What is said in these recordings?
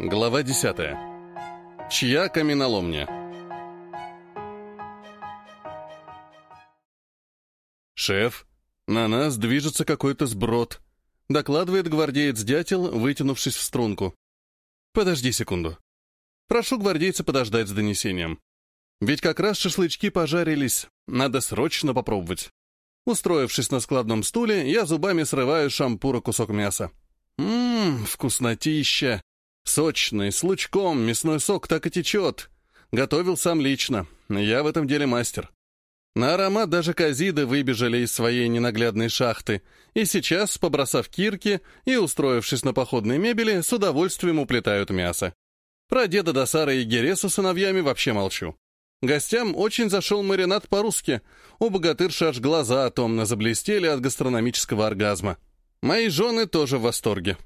Глава 10. Чья каменоломня? «Шеф, на нас движется какой-то сброд», — докладывает гвардеец-дятел, вытянувшись в струнку. «Подожди секунду. Прошу гвардейца подождать с донесением. Ведь как раз шашлычки пожарились, надо срочно попробовать». Устроившись на складном стуле, я зубами срываю шампура кусок мяса. Ммм, вкуснотища. Сочный, с лучком, мясной сок так и течет. Готовил сам лично. Я в этом деле мастер. На аромат даже казиды выбежали из своей ненаглядной шахты, и сейчас, побросав кирки и устроившись на походной мебели, с удовольствием уплетают мясо. Про деда Досара и Гересу сыновьями вообще молчу. Гостям очень зашел маринад по-русски. У богатырши аж глаза томно заблестели от гастрономического оргазма. Мои жены тоже в восторге.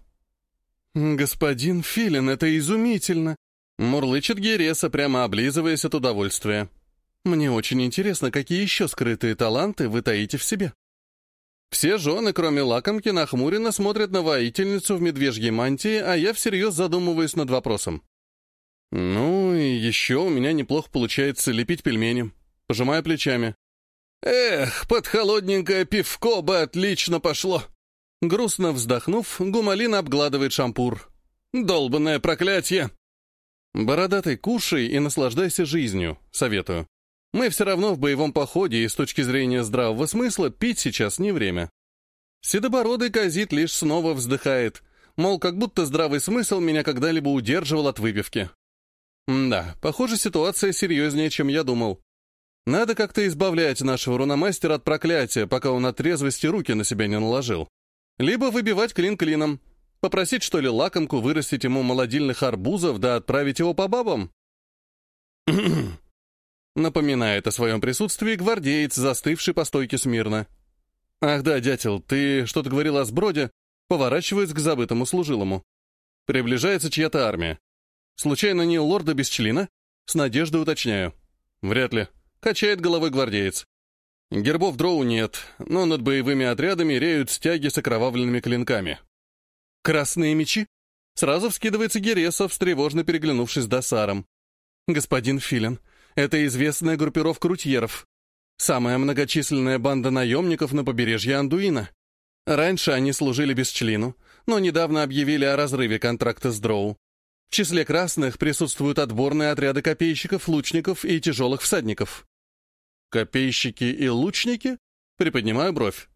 «Господин Филин, это изумительно!» Мурлычет Гереса, прямо облизываясь от удовольствия. «Мне очень интересно, какие еще скрытые таланты вы таите в себе?» Все жены, кроме лакомки, нахмуренно смотрят на воительницу в медвежьей мантии, а я всерьез задумываюсь над вопросом. «Ну, и еще у меня неплохо получается лепить пельмени». Пожимаю плечами. «Эх, под холодненькое пивко бы отлично пошло!» Грустно вздохнув, Гумалин обгладывает шампур. «Долбанное проклятие!» «Бородатый, кушай и наслаждайся жизнью», — советую. «Мы все равно в боевом походе, и с точки зрения здравого смысла пить сейчас не время». Седобородый казит лишь снова вздыхает, мол, как будто здравый смысл меня когда-либо удерживал от выпивки. да, похоже, ситуация серьезнее, чем я думал. Надо как-то избавлять нашего руномастера от проклятия, пока он от трезвости руки на себя не наложил. Либо выбивать клин клином. Попросить, что ли, лакомку вырастить ему молодильных арбузов, да отправить его по бабам? Напоминает о своем присутствии гвардеец, застывший по стойке смирно. «Ах да, дятел, ты что-то говорил о сброде?» Поворачиваясь к забытому служилому. Приближается чья-то армия. Случайно не лорда без члена? С надеждой уточняю. Вряд ли. Качает головой гвардеец. Гербов дроу нет, но над боевыми отрядами реют стяги с окровавленными клинками. «Красные мечи?» Сразу вскидывается Гересов, встревожно переглянувшись с Досаром. «Господин Филин, это известная группировка рутьеров. Самая многочисленная банда наемников на побережье Андуина. Раньше они служили без члену, но недавно объявили о разрыве контракта с Дроу. В числе красных присутствуют отборные отряды копейщиков, лучников и тяжелых всадников. Копейщики и лучники? Приподнимаю бровь.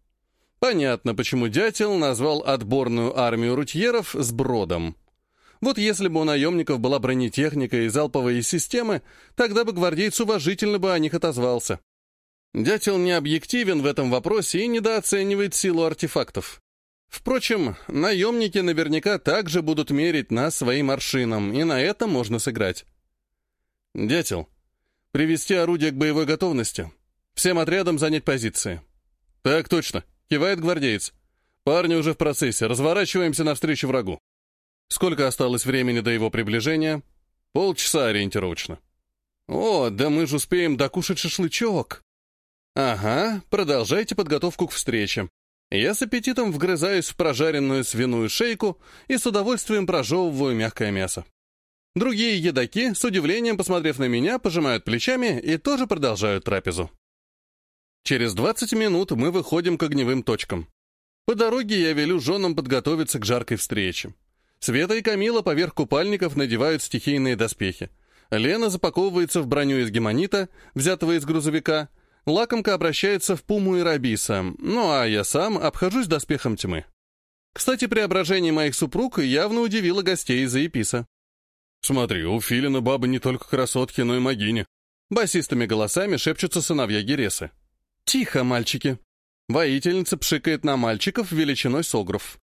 Понятно, почему дятел назвал отборную армию рутьеров с бродом. Вот если бы у наемников была бронетехника и залповые системы, тогда бы гвардейц уважительно бы о них отозвался. Дятел не объективен в этом вопросе и недооценивает силу артефактов. Впрочем, наемники наверняка также будут мерить нас своим аршином, и на это можно сыграть. Дятел, Привести орудие к боевой готовности. Всем отрядам занять позиции. Так точно, кивает гвардеец. Парни уже в процессе, разворачиваемся навстречу врагу. Сколько осталось времени до его приближения? Полчаса ориентировочно. О, да мы же успеем докушать шашлычок. Ага, продолжайте подготовку к встрече. Я с аппетитом вгрызаюсь в прожаренную свиную шейку и с удовольствием прожевываю мягкое мясо. Другие едоки, с удивлением посмотрев на меня, пожимают плечами и тоже продолжают трапезу. Через 20 минут мы выходим к огневым точкам. По дороге я велю женам подготовиться к жаркой встрече. Света и Камила поверх купальников надевают стихийные доспехи. Лена запаковывается в броню из гемонита, взятого из грузовика. Лакомка обращается в пуму и рабиса, ну а я сам обхожусь доспехом тьмы. Кстати, преображение моих супруг явно удивило гостей из-за Еписа. «Смотри, у Филина бабы не только красотки, но и могини». Басистыми голосами шепчутся сыновья Гересы. «Тихо, мальчики!» Воительница пшикает на мальчиков величиной согров.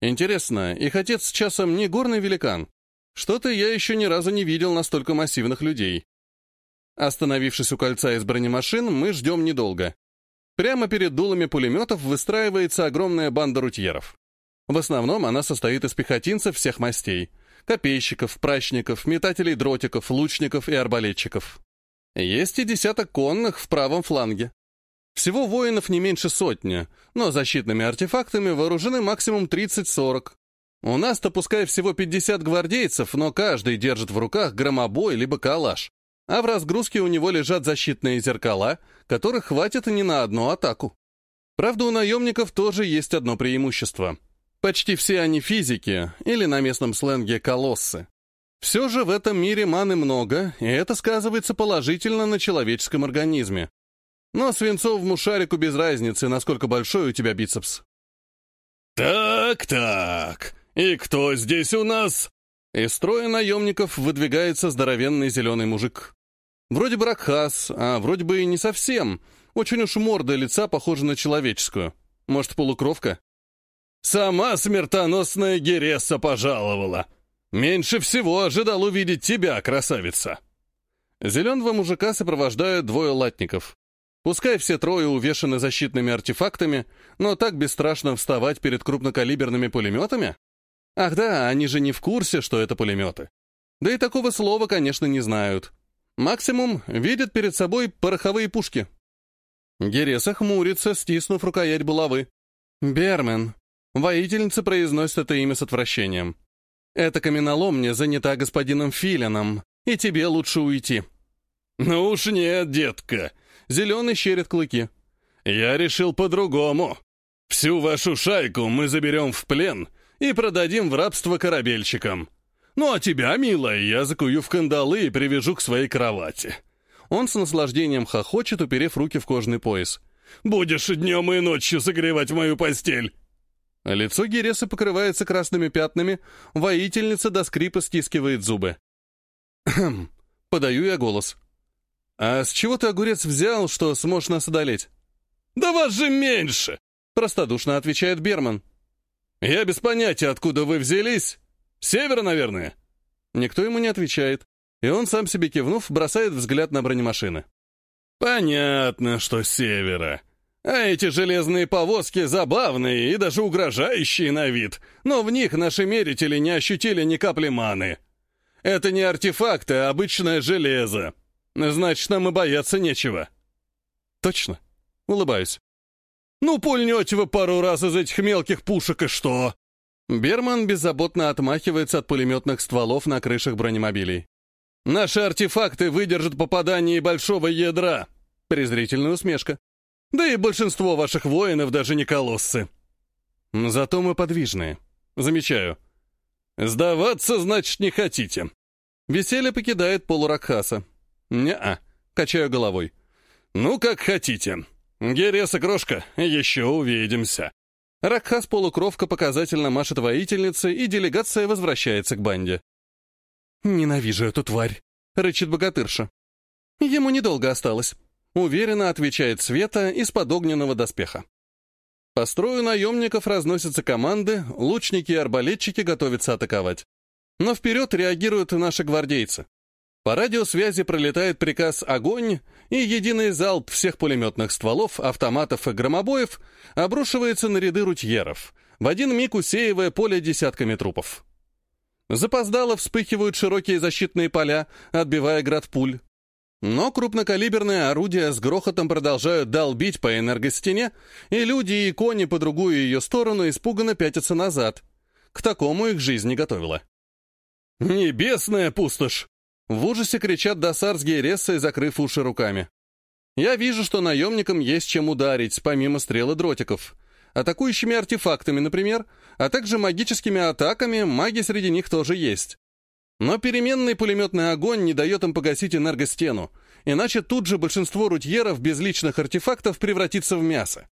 Интересно, их отец с часом не горный великан? Что-то я еще ни разу не видел настолько массивных людей. Остановившись у кольца из бронемашин, мы ждем недолго. Прямо перед дулами пулеметов выстраивается огромная банда рутьеров. В основном она состоит из пехотинцев всех мастей — копейщиков, прачников, метателей дротиков, лучников и арбалетчиков. Есть и десяток конных в правом фланге. Всего воинов не меньше сотни, но защитными артефактами вооружены максимум 30-40. У нас-то пускай всего 50 гвардейцев, но каждый держит в руках громобой либо калаш, а в разгрузке у него лежат защитные зеркала, которых хватит и не на одну атаку. Правда, у наемников тоже есть одно преимущество. Почти все они физики, или на местном сленге колоссы. Все же в этом мире маны много, и это сказывается положительно на человеческом организме. Но свинцовому шарику без разницы, насколько большой у тебя бицепс. «Так-так, и кто здесь у нас?» Из строя наемников выдвигается здоровенный зеленый мужик. Вроде бы Ракхас, а вроде бы и не совсем. Очень уж морда лица похожа на человеческую. Может, полукровка? «Сама смертоносная Гереса пожаловала. Меньше всего ожидал увидеть тебя, красавица!» Зеленого мужика сопровождают двое латников. Пускай все трое увешаны защитными артефактами, но так бесстрашно вставать перед крупнокалиберными пулеметами? Ах да, они же не в курсе, что это пулеметы. Да и такого слова, конечно, не знают. Максимум видят перед собой пороховые пушки. Гереса хмурится, стиснув рукоять булавы. «Бермен». Воительница произносит это имя с отвращением. «Эта каменоломня занята господином Филином, и тебе лучше уйти». «Ну уж нет, детка», Зеленый щерит клыки. «Я решил по-другому. Всю вашу шайку мы заберем в плен и продадим в рабство корабельщикам. Ну а тебя, милая, я закую в кандалы и привяжу к своей кровати». Он с наслаждением хохочет, уперев руки в кожаный пояс. «Будешь днем и ночью согревать мою постель!» Лицо Гереса покрывается красными пятнами, воительница до скрипа стискивает зубы. «Хм!» — подаю я голос. «А с чего ты, огурец, взял, что сможешь нас одолеть?» «Да вас же меньше!» — простодушно отвечает Берман. «Я без понятия, откуда вы взялись. Севера, наверное?» Никто ему не отвечает, и он, сам себе кивнув, бросает взгляд на бронемашины. «Понятно, что севера. А эти железные повозки забавные и даже угрожающие на вид, но в них наши мерители не ощутили ни капли маны. Это не артефакты, а обычное железо. Значит, нам и бояться нечего. Точно. Улыбаюсь. Ну, пульнете вы пару раз из этих мелких пушек, и что? Берман беззаботно отмахивается от пулеметных стволов на крышах бронемобилей. Наши артефакты выдержат попадание большого ядра. Презрительная усмешка. Да и большинство ваших воинов даже не колоссы. Зато мы подвижные. Замечаю. Сдаваться, значит, не хотите. Веселье покидает полуракхаса. «Не-а», — качаю головой. «Ну, как хотите. Гереса крошка, еще увидимся». Ракхас полукровка показательно машет воительнице, и делегация возвращается к банде. «Ненавижу эту тварь», — рычит богатырша. Ему недолго осталось. Уверенно отвечает Света из-под огненного доспеха. По строю наемников разносятся команды, лучники и арбалетчики готовятся атаковать. Но вперед реагируют наши гвардейцы. По радиосвязи пролетает приказ «Огонь», и единый залп всех пулеметных стволов, автоматов и громобоев обрушивается на ряды рутьеров, в один миг усеивая поле десятками трупов. Запоздало вспыхивают широкие защитные поля, отбивая град пуль. Но крупнокалиберные орудия с грохотом продолжают долбить по энергостене, и люди и кони по другую ее сторону испуганно пятятся назад. К такому их жизнь не готовила. «Небесная пустошь!» В ужасе кричат Досар с Гейрессой, закрыв уши руками. Я вижу, что наемникам есть чем ударить, помимо стрел и дротиков. Атакующими артефактами, например, а также магическими атаками, маги среди них тоже есть. Но переменный пулеметный огонь не дает им погасить энергостену, иначе тут же большинство рутьеров без личных артефактов превратится в мясо.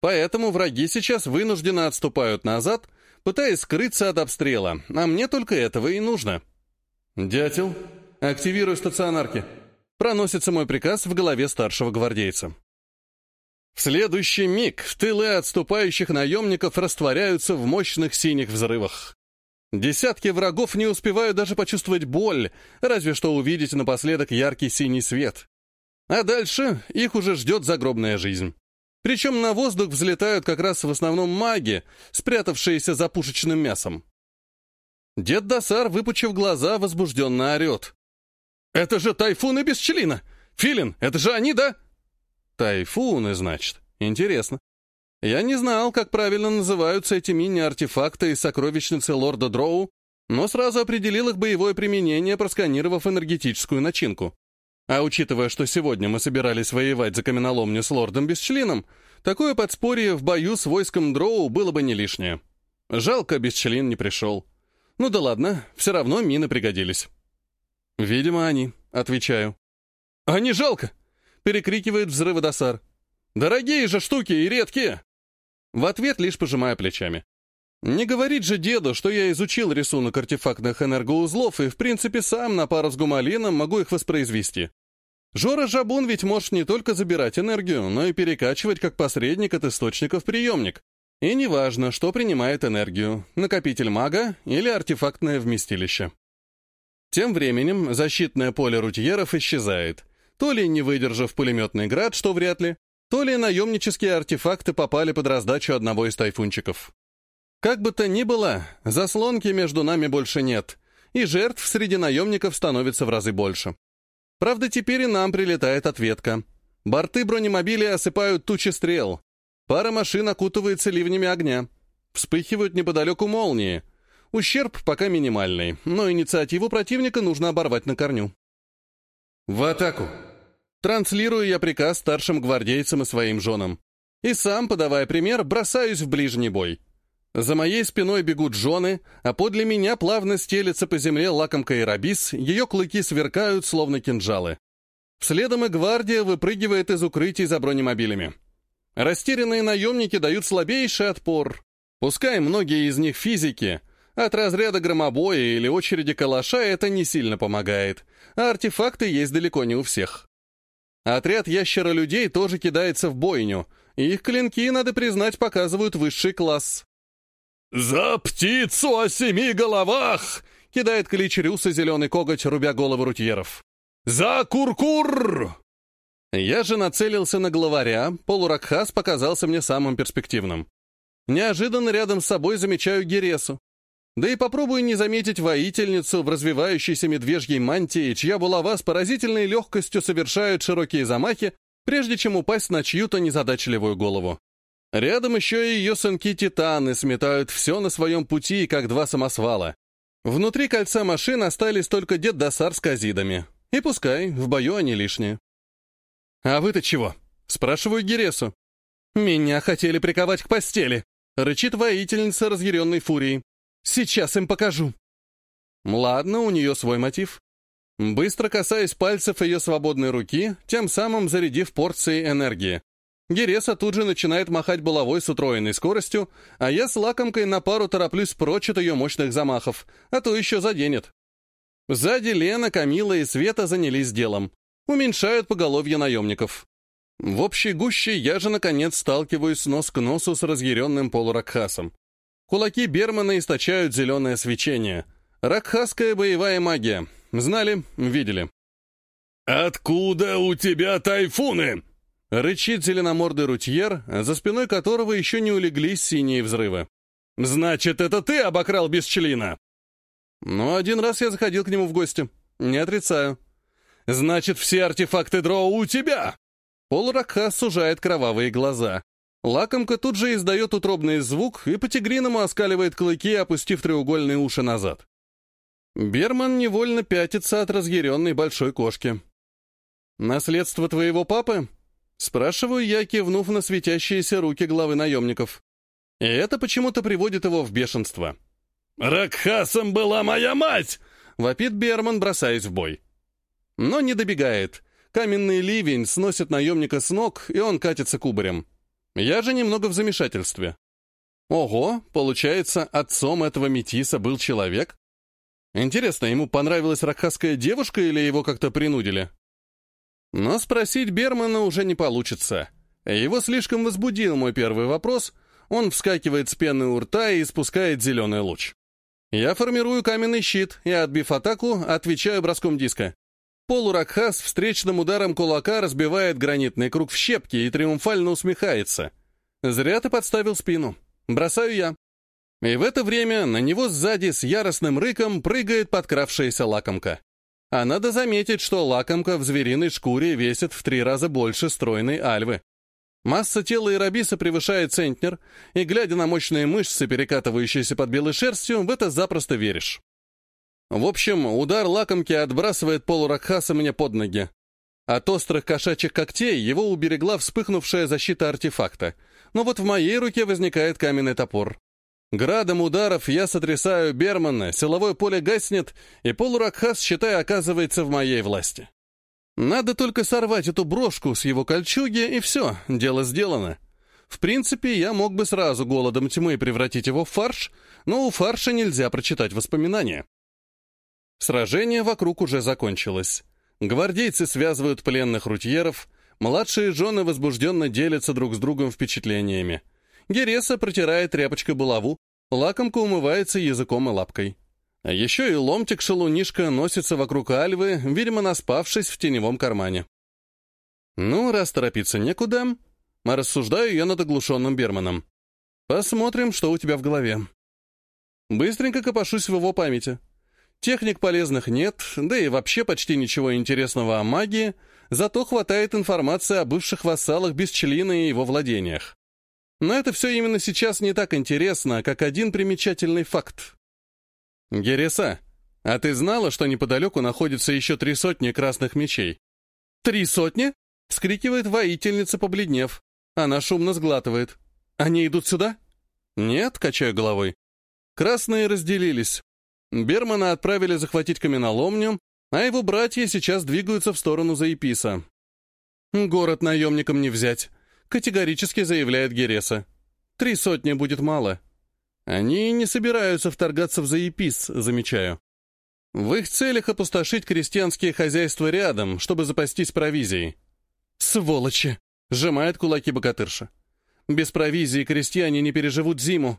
Поэтому враги сейчас вынужденно отступают назад, пытаясь скрыться от обстрела, а мне только этого и нужно. «Дятел, «Активируй стационарки!» Проносится мой приказ в голове старшего гвардейца. В следующий миг тылы отступающих наемников растворяются в мощных синих взрывах. Десятки врагов не успевают даже почувствовать боль, разве что увидеть напоследок яркий синий свет. А дальше их уже ждет загробная жизнь. Причем на воздух взлетают как раз в основном маги, спрятавшиеся за пушечным мясом. Дед Досар, выпучив глаза, возбужденно орет. «Это же тайфуны без Пчелина! Филин, это же они, да?» «Тайфуны, значит. Интересно. Я не знал, как правильно называются эти мини-артефакты из сокровищницы лорда Дроу, но сразу определил их боевое применение, просканировав энергетическую начинку. А учитывая, что сегодня мы собирались воевать за каменоломню с лордом Бесчлином, такое подспорье в бою с войском Дроу было бы не лишнее. Жалко, Бесчлин не пришел. Ну да ладно, все равно мины пригодились. «Видимо, они», — отвечаю. «А не жалко!» — перекрикивает взрыводосар. «Дорогие же штуки и редкие!» В ответ лишь пожимая плечами. Не говорит же деду, что я изучил рисунок артефактных энергоузлов и, в принципе, сам на пару с гумалином могу их воспроизвести. Жора Жабун ведь может не только забирать энергию, но и перекачивать как посредник от источника в приемник. И неважно, что принимает энергию, накопитель мага или артефактное вместилище. Тем временем защитное поле рутьеров исчезает, то ли не выдержав пулеметный град, что вряд ли, то ли наемнические артефакты попали под раздачу одного из тайфунчиков. Как бы то ни было, заслонки между нами больше нет, и жертв среди наемников становится в разы больше. Правда, теперь и нам прилетает ответка. Борты бронемобилей осыпают тучи стрел. Пара машин окутывается ливнями огня. Вспыхивают неподалеку молнии. Ущерб пока минимальный, но инициативу противника нужно оборвать на корню. «В атаку!» Транслирую я приказ старшим гвардейцам и своим женам. И сам, подавая пример, бросаюсь в ближний бой. За моей спиной бегут жены, а подле меня плавно стелется по земле лакомка и рабис, ее клыки сверкают, словно кинжалы. Следом и гвардия выпрыгивает из укрытий за бронемобилями. Растерянные наемники дают слабейший отпор. Пускай многие из них физики, от разряда громобоя или очереди калаша это не сильно помогает, а артефакты есть далеко не у всех. Отряд ящера-людей тоже кидается в бойню, их клинки, надо признать, показывают высший класс. «За птицу о семи головах!» — кидает клич зеленый коготь, рубя головы рутьеров. «За куркур!» -кур Я же нацелился на главаря, полуракхас показался мне самым перспективным. Неожиданно рядом с собой замечаю Гересу. Да и попробую не заметить воительницу в развивающейся медвежьей мантии, чья булава с поразительной легкостью совершает широкие замахи, прежде чем упасть на чью-то незадачливую голову. Рядом еще и ее сынки-титаны сметают все на своем пути, как два самосвала. Внутри кольца машин остались только дед Досар с казидами. И пускай, в бою они лишние. «А вы-то чего?» — спрашиваю Гересу. «Меня хотели приковать к постели», — рычит воительница разъяренной фурией. «Сейчас им покажу». Ладно, у нее свой мотив. Быстро касаясь пальцев ее свободной руки, тем самым зарядив порции энергии. Гереса тут же начинает махать булавой с утроенной скоростью, а я с лакомкой на пару тороплюсь прочь от ее мощных замахов, а то еще заденет. Сзади Лена, Камила и Света занялись делом. Уменьшают поголовье наемников. В общей гуще я же, наконец, сталкиваюсь нос к носу с разъяренным полуракхасом. Кулаки Бермана источают зеленое свечение. Ракхасская боевая магия. Знали, видели. «Откуда у тебя тайфуны?» Рычит зеленомордый рутьер, за спиной которого еще не улеглись синие взрывы. «Значит, это ты обокрал Бесчлина?» «Ну, один раз я заходил к нему в гости. Не отрицаю». «Значит, все артефакты дроу у тебя?» Полуракха сужает кровавые глаза. Лакомка тут же издает утробный звук и по-тигриному оскаливает клыки, опустив треугольные уши назад. Берман невольно пятится от разъяренной большой кошки. «Наследство твоего папы?» Спрашиваю я, кивнув на светящиеся руки главы наемников. И это почему-то приводит его в бешенство. «Ракхасом была моя мать!» — вопит Берман, бросаясь в бой. Но не добегает. Каменный ливень сносит наемника с ног, и он катится кубарем. Я же немного в замешательстве. Ого, получается, отцом этого метиса был человек? Интересно, ему понравилась ракхасская девушка или его как-то принудили? Но спросить Бермана уже не получится. Его слишком возбудил мой первый вопрос. Он вскакивает с пены у рта и испускает зеленый луч. Я формирую каменный щит и, отбив атаку, отвечаю броском диска. Полуракхас встречным ударом кулака разбивает гранитный круг в щепки и триумфально усмехается. «Зря ты подставил спину. Бросаю я». И в это время на него сзади с яростным рыком прыгает подкравшаяся лакомка. А надо заметить, что лакомка в звериной шкуре весит в три раза больше стройной альвы. Масса тела Ирабиса превышает центнер, и, глядя на мощные мышцы, перекатывающиеся под белой шерстью, в это запросто веришь. В общем, удар лакомки отбрасывает полуракхаса мне под ноги. От острых кошачьих когтей его уберегла вспыхнувшая защита артефакта, но вот в моей руке возникает каменный топор. Градом ударов я сотрясаю Бермана, силовое поле гаснет, и полуракхас, считай, оказывается в моей власти. Надо только сорвать эту брошку с его кольчуги, и все, дело сделано. В принципе, я мог бы сразу голодом тьмы превратить его в фарш, но у фарша нельзя прочитать воспоминания. Сражение вокруг уже закончилось. Гвардейцы связывают пленных рутьеров, младшие жены возбужденно делятся друг с другом впечатлениями. Гереса протирает тряпочкой булаву, лакомка умывается языком и лапкой. А еще и ломтик-шалунишка носится вокруг Альвы, видимо, наспавшись в теневом кармане. Ну, раз торопиться некуда, рассуждаю я над оглушенным Берманом. Посмотрим, что у тебя в голове. Быстренько копошусь в его памяти. Техник полезных нет, да и вообще почти ничего интересного о магии, зато хватает информации о бывших вассалах Бесчлина и его владениях. Но это все именно сейчас не так интересно, как один примечательный факт. «Гереса, а ты знала, что неподалеку находится еще три сотни красных мечей?» «Три сотни?» — вскрикивает воительница, побледнев. Она шумно сглатывает. «Они идут сюда?» «Нет», — качаю головой. «Красные разделились. Бермана отправили захватить каменоломню, а его братья сейчас двигаются в сторону Заеписа. «Город наемникам не взять», — категорически заявляет Гереса. «Три сотни будет мало». Они не собираются вторгаться в Заепис, замечаю. В их целях опустошить крестьянские хозяйства рядом, чтобы запастись провизией. «Сволочи!» — сжимает кулаки богатырша. «Без провизии крестьяне не переживут зиму.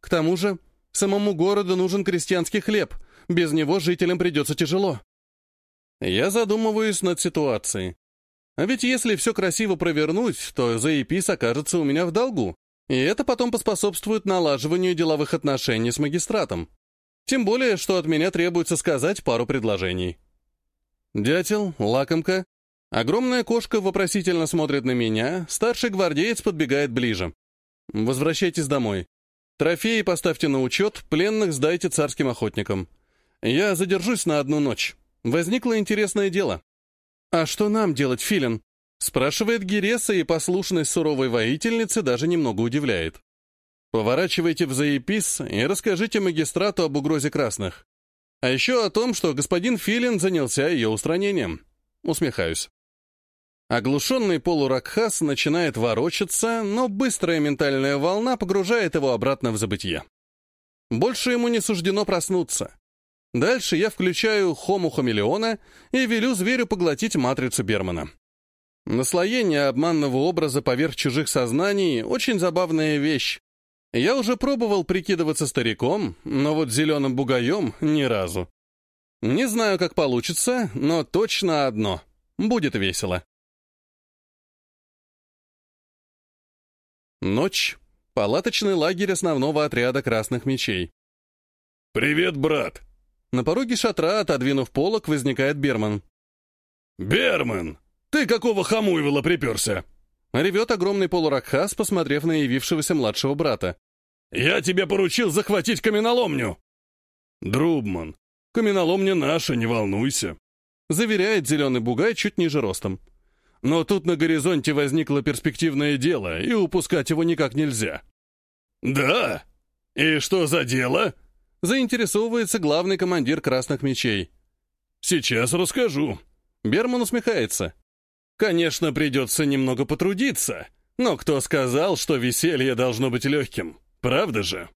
К тому же Самому городу нужен крестьянский хлеб. Без него жителям придется тяжело. Я задумываюсь над ситуацией. А ведь если все красиво провернуть, то заепис окажется у меня в долгу. И это потом поспособствует налаживанию деловых отношений с магистратом. Тем более, что от меня требуется сказать пару предложений. Дятел, лакомка. Огромная кошка вопросительно смотрит на меня, старший гвардеец подбегает ближе. «Возвращайтесь домой. Трофеи поставьте на учет, пленных сдайте царским охотникам. Я задержусь на одну ночь. Возникло интересное дело. «А что нам делать, Филин?» Спрашивает Гереса, и послушность суровой воительницы даже немного удивляет. Поворачивайте в заепис и расскажите магистрату об угрозе красных. А еще о том, что господин Филин занялся ее устранением. Усмехаюсь. Оглушенный полуракхас начинает ворочаться, но быстрая ментальная волна погружает его обратно в забытье. Больше ему не суждено проснуться. Дальше я включаю хому хамелеона и велю зверю поглотить матрицу Бермана. Наслоение обманного образа поверх чужих сознаний — очень забавная вещь. Я уже пробовал прикидываться стариком, но вот зеленым бугаем — ни разу. Не знаю, как получится, но точно одно — будет весело. Ночь. Палаточный лагерь основного отряда красных мечей. «Привет, брат!» На пороге шатра, отодвинув полок, возникает Берман. «Берман! Ты какого хамуевала приперся?» Ревет огромный полуракхас, посмотрев на явившегося младшего брата. «Я тебе поручил захватить каменоломню!» «Друбман, каменоломня наша, не волнуйся!» Заверяет зеленый бугай чуть ниже ростом. Но тут на горизонте возникло перспективное дело, и упускать его никак нельзя. «Да? И что за дело?» Заинтересовывается главный командир Красных Мечей. «Сейчас расскажу». Берман усмехается. «Конечно, придется немного потрудиться, но кто сказал, что веселье должно быть легким? Правда же?»